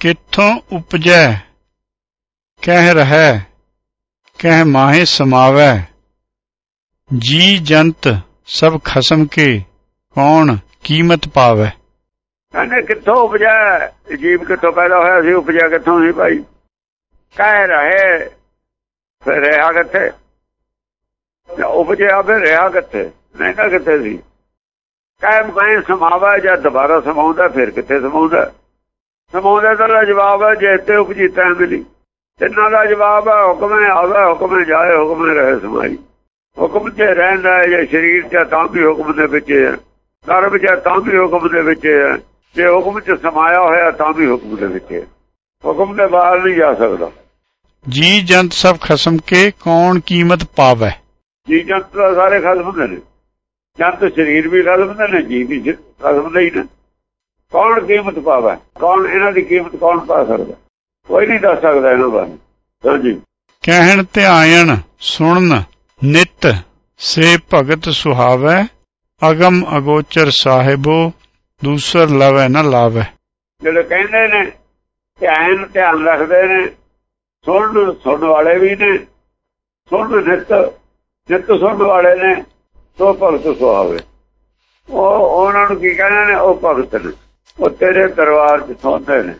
ਕਿੱਥੋਂ ਉਪਜੈ? ਕਹਿ ਰਹਿ, ਕਹਿ ਮਾਹੇ ਸਮਾਵੈ। ਜੀ ਜੰਤ ਸਭ ਖਸਮ ਕੇ, ਕੌਣ ਕੀਮਤ ਪਾਵੈ? ਕਹਿੰਦੇ ਕਿੱਥੋਂ ਉਪਜਿਆ ਜੀਵ ਕਿੱਥੋਂ ਪੈਦਾ ਹੋਇਆ? ਸੀ ਉਪਜਿਆ ਕਿੱਥੋਂ ਸੀ ਭਾਈ? ਕਹਿ ਰਹੇ, ਫਿਰ ਰਿਹਾ ਕਿੱਥੇ? ਉਪਜਿਆ, ਫਿਰ ਰਿਹਾ ਕਿੱਥੇ? ਰਹਿਣਾ ਕਿੱਥੇ ਸੀ? ਕਾਇਮ ਕਾਇਮ ਸਮਾਵਾ ਜਾਂ ਦੁਬਾਰਾ ਸਮਾਉਂਦਾ, ਫਿਰ ਕਿੱਥੇ ਸਮਾਉਂਦਾ? ਸਮਾਉਂਦਾ ਦਾ ਜਵਾਬ ਹੈ ਜੇ ਤੇ ਉਪਜੀ ਤੈਂ ਮਿਲੀ ਤਿੰਨਾਂ ਦਾ ਜਵਾਬ ਹੈ ਹੁਕਮ ਹੈ ਆਵੇ ਹੁਕਮ ਜਾਏ ਹੁਕਮ ਰਹੇ ਸਮਾਈ। ਹੁਕਮ ਤੇ ਰਹਿੰਦਾ ਹੈ ਜੇ ਸਰੀਰ ਤੇ ਤਾਂ ਵੀ ਹੁਕਮ ਦੇ ਵਿੱਚ ਹੈ। ਕਰਮ ਚ ਤਾਂ ਵੀ ਹੁਕਮ ਦੇ ਵਿੱਚ ਹੈ। ਜੇ ਹੁਕਮ ਚ ਸਮਾਇਆ ਹੋਇਆ ਤਾਂ ਵੀ ਹੁਕਮ ਦੇ ਵਿੱਚ ਹੈ। ਹੁਕਮ ਦੇ ਬਾਹਰ ਨਹੀਂ ਜਾ ਸਕਦਾ। ਜੀ ਜੰਤ ਸਭ ਖਸਮ ਕੇ ਕੌਣ ਕੀਮਤ ਪਾਵੈ? ਜੀ ਜੰਤ ਸਾਰੇ ਖਤਮ ਹੁੰਦੇ ਨੇ। ਜੰਤ ਸਰੀਰ ਵੀ ਖਤਮ ਹੁੰਦੇ ਨੇ ਜੀ ਵੀ ਖਤਮ ਹੁੰਦੇ ਹੀ ਨੇ। ਕੌਣ ਕੀਮਤ ਪਾਵੇ? ਕੌਣ ਇਹਨਾਂ ਦੀ ਕੀਮਤ ਕੌਣ ਪਾ ਸਕਦਾ? ਕੋਈ ਨਹੀਂ ਦੱਸ ਸਕਦਾ ਇਹਨਾਂ ਬਾਰੇ। ਹਾਂਜੀ ਕਹਿਣ ਧਿਆਇਣ ਸੁਣਨ ਨਿਤ ਸੇ ਭਗਤ ਸੁਹਾਵੈ ਅਗਮ ਅਗੋਚਰ ਸਾਹਿਬੋ ਦੂਸਰ ਲਵੈ ਨਾ ਲਾਵੈ। ਜਿਹੜੇ ਕਹਿੰਦੇ ਨੇ ਧਿਆਨ ਧਿਆਨ ਰੱਖਦੇ ਨੇ ਸੁਣਨ ਸੁਣਨ ਵਾਲੇ ਵੀ ਨੇ ਸੁਣਨ ਨਿਤ ਨਿਤ ਸੁਣਨ ਵਾਲੇ ਨੇ ਸੋ ਭਗਤ ਸੁਹਾਵੇ। ਉਹ ਉਹਨਾਂ ਨੂੰ ਕੀ ਕਹਿੰਦੇ ਨੇ? ਉਹ ਭਗਤ ਨੇ। ਉਹ ਤੇਰੇ ਦਰਬਾਰ 'ਚ ਸੌਂਦੇ ਨੇ।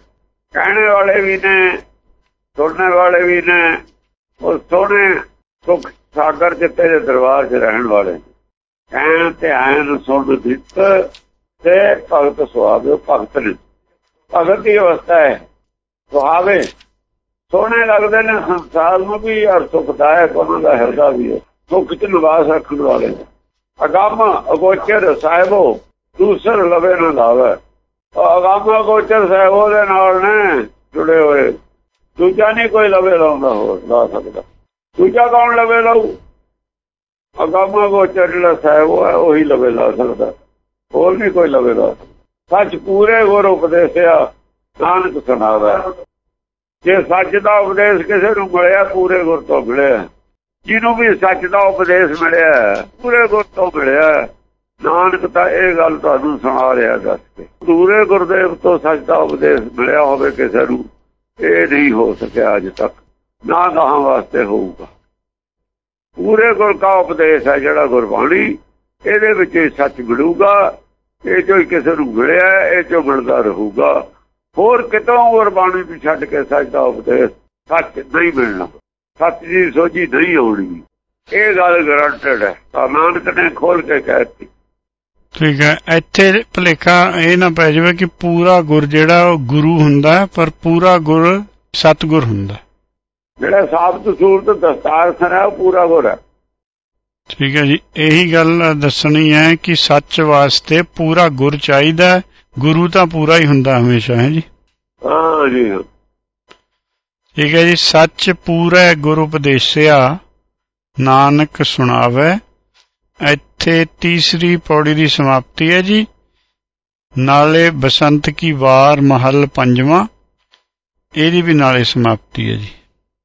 ਕਹਿਣੇ ਵਾਲੇ ਵੀ ਨੇ, ਸੁਣਨੇ ਵਾਲੇ ਵੀ ਨੇ, ਉਹ ਸੋਹਣੇ ਸੁਖ ਸਾਗਰ 'ਚ ਤੇਰੇ ਦਰਬਾਰ 'ਚ ਰਹਿਣ ਵਾਲੇ ਕਹਿਣ ਧਿਆਨ ਸੁਣ ਦਿੱਤ ਤੇ ਭਗਤ ਸੁਹਾਵੇ ਭਗਤ ਨੇ। ਭਗਤ ਦੀ ਅਵਸਥਾ ਹੈ। ਸੁਹਾਵੇ। ਸੋਹਣੇ ਲੱਗਦੇ ਨੇ ਸੰਸਾਰ ਨੂੰ ਵੀ, ਔਰ ਸੁਖਦਾਇਕ ਉਹਨਾਂ ਦਾ ਹਿਰਦਾ ਵੀ ਹੈ। ਸੁਖ ਚ ਨਿਵਾਸ ਰੱਖਣ ਵਾਲੇ ਅਗੰਮ ਅਗੋਚਰ ਸਾਹਿਬੋ, ਦੂਸਰ ਲਵੇ ਨਾ ਲਾਵੇ। ਅਗੰਮ ਅਗੋਚਰ ਸਾਹਿਬੋ ਦੇ ਨਾਲ ਨੇ, ਜੁੜੇ ਹੋਏ। ਦੂਜਾ ਨਹੀਂ ਕੋਈ ਲਵੇ ਲਾਉਂਦਾ ਹੋਰ, ਲਾ ਸਕਦਾ। ਦੂਜਾ ਕੌਣ ਲਵੇ ਲਾਉ ਅਗੰਮ ਅਗੋਚਰ ਜਿਹੜਾ ਸਾਹਿਬੋ ਹੈ, ਉਹੀ ਲਵੇ ਲਾ ਸਕਦਾ। ਹੋਰ ਨਹੀਂ ਕੋਈ ਲਵੇ ਲਾ ਸੱਚ ਪੂਰੇ ਗੁਰ ਉਪਦੇਸਿਆ, ਨਾਨਕ ਸੁਣਾਵਾ। ਜੇ ਸੱਚ ਦਾ ਉਪਦੇਸ਼ ਕਿਸੇ ਨੂੰ ਮਿਲਿਆ, ਪੂਰੇ ਗੁਰ ਤੋਂ ਮਿਲਿਆ। ਜਿਹਨੂੰ ਵੀ ਸੱਚ ਦਾ ਉਪਦੇਸ਼ ਮਿਲਿਆ, ਪੂਰੇ ਗੁਰ ਤੋਂ ਮਿਲਿਆ। ਨਾਨਕ ਤਾਂ ਇਹ ਗੱਲ ਤੁਹਾਨੂੰ ਸੁਣਾ ਰਿਹਾ ਦੱਸ ਕੇ। ਪੂਰੇ ਗੁਰਦੇਵ ਤੋਂ ਸੱਚ ਦਾ ਉਪਦੇਸ਼ ਮਿਲਿਆ ਹੋਵੇ ਕਿਸੇ ਨੂੰ, ਇਹ ਨਹੀਂ ਹੋ ਸਕਿਆ ਅਜ ਤੱਕ। ਨਾ ਗਾਹਾਂ ਵਾਸਤੇ ਹੋਊਗਾ। ਪੂਰੇ ਗੁਰ ਦਾ ਉਪਦੇਸ਼ ਹੈ ਜਿਹੜਾ ਗੁਰਬਾਣੀ, ਇਹਦੇ ਵਿੱਚ ਸੱਚ ਮਿਲੂਗਾ, ਇਹ ਜੋ ਕਿਸੇ ਨੂੰ ਮਿਲਿਆ, ਇਹ ਜੋ ਮਿਲਦਾ ਰਹੂਗਾ। ਹੋਰ ਕਿਤੋਂ ਗੁਰਬਾਣੀ ਨੂੰ ਛੱਡ ਕੇ ਸੱਚ ਦਾ ਉਪਦੇਸ਼ ਸੱਚ ਨਹੀਂ ਮਿਲਣਾ। ਸੱਚ ਦੀ ਸੋਝੀ ਨਹੀਂ ਆਉਣੀ। ਇਹ ਗੱਲ ਗਰੰਟਡ ਹੈ। ਤਾਂ ਨਾਨਕ ਨੇ ਖੋਲ ਕੇ ਕਹਿਤੀ ਠੀਕ ਹੈ ਇੱਥੇ ਭਲੇਖਾ ਇਹ ਨਾ ਪੈ ਜਾਵੇ ਕਿ ਪੂਰਾ ਗੁਰ ਜਿਹੜਾ ਉਹ ਗੁਰੂ ਹੁੰਦਾ ਪਰ ਪੂਰਾ ਗੁਰ ਸਤਗੁਰ ਹੁੰਦਾ ਜਿਹੜਾ ਸਾਬਤ ਸੂਰਤ ਦਸਤਾਰ ਸਰਾ ਉਹ ਪੂਰਾ ਗੁਰ ਹੈ। ਠੀਕ ਹੈ ਜੀ ਇਹੀ ਗੱਲ ਦੱਸਣੀ ਹੈ ਕਿ ਸੱਚ ਵਾਸਤੇ ਪੂਰਾ ਗੁਰ ਚਾਹੀਦਾ ਗੁਰੂ ਤਾਂ ਪੂਰਾ ਹੀ ਹੁੰਦਾ ਹਮੇਸ਼ਾ ਹੈ ਜੀ? ਹਾਂ ਜੀ। ਠੀਕ ਹੈ ਜੀ ਸੱਚ ਪੂਰਾ ਗੁਰ ਉਪਦੇਸਿਆ ਨਾਨਕ ਸੁਣਾਵੇ ਇੱਥੇ ਤੀਸਰੀ ਪੌੜੀ ਦੀ ਸਮਾਪਤੀ ਹੈ ਜੀ। ਨਾਲੇ ਬਸੰਤ ਕੀ ਵਾਰ ਮਹੱਲ ਪੰਜਵਾਂ, ਇਹਦੀ ਵੀ ਨਾਲੇ ਸਮਾਪਤੀ ਹੈ ਜੀ।